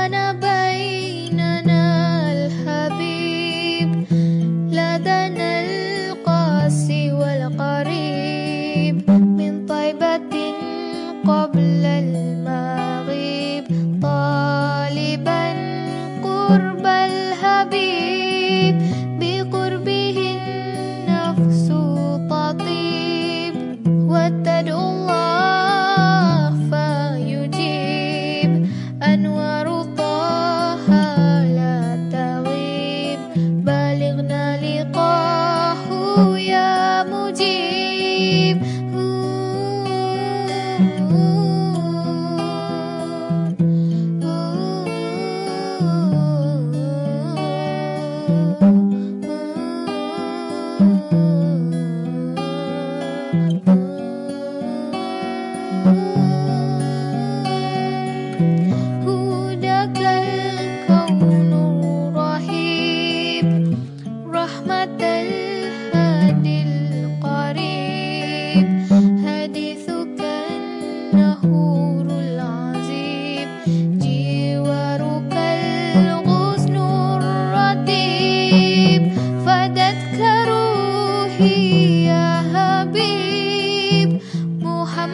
كان بيننا الحبيب. لدنا القاسي من طيبة قبل الماء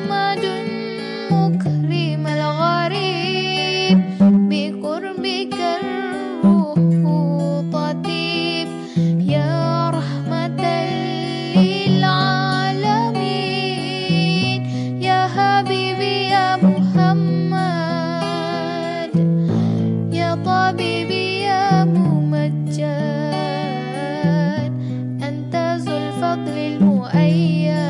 محمد مكرم الغريب بقربك الروح تطيب يا رحمة للعالمين. يا حبيبي يا محمد. يا طبيبي يا أنت ذو الفضل المؤيد.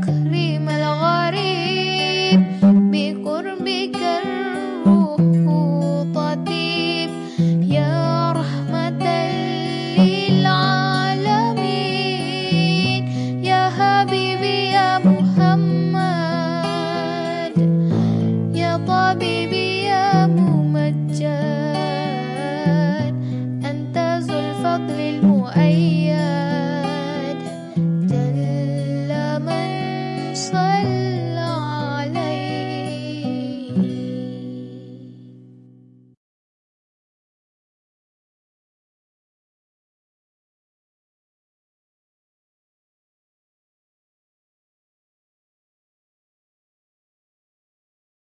Korea.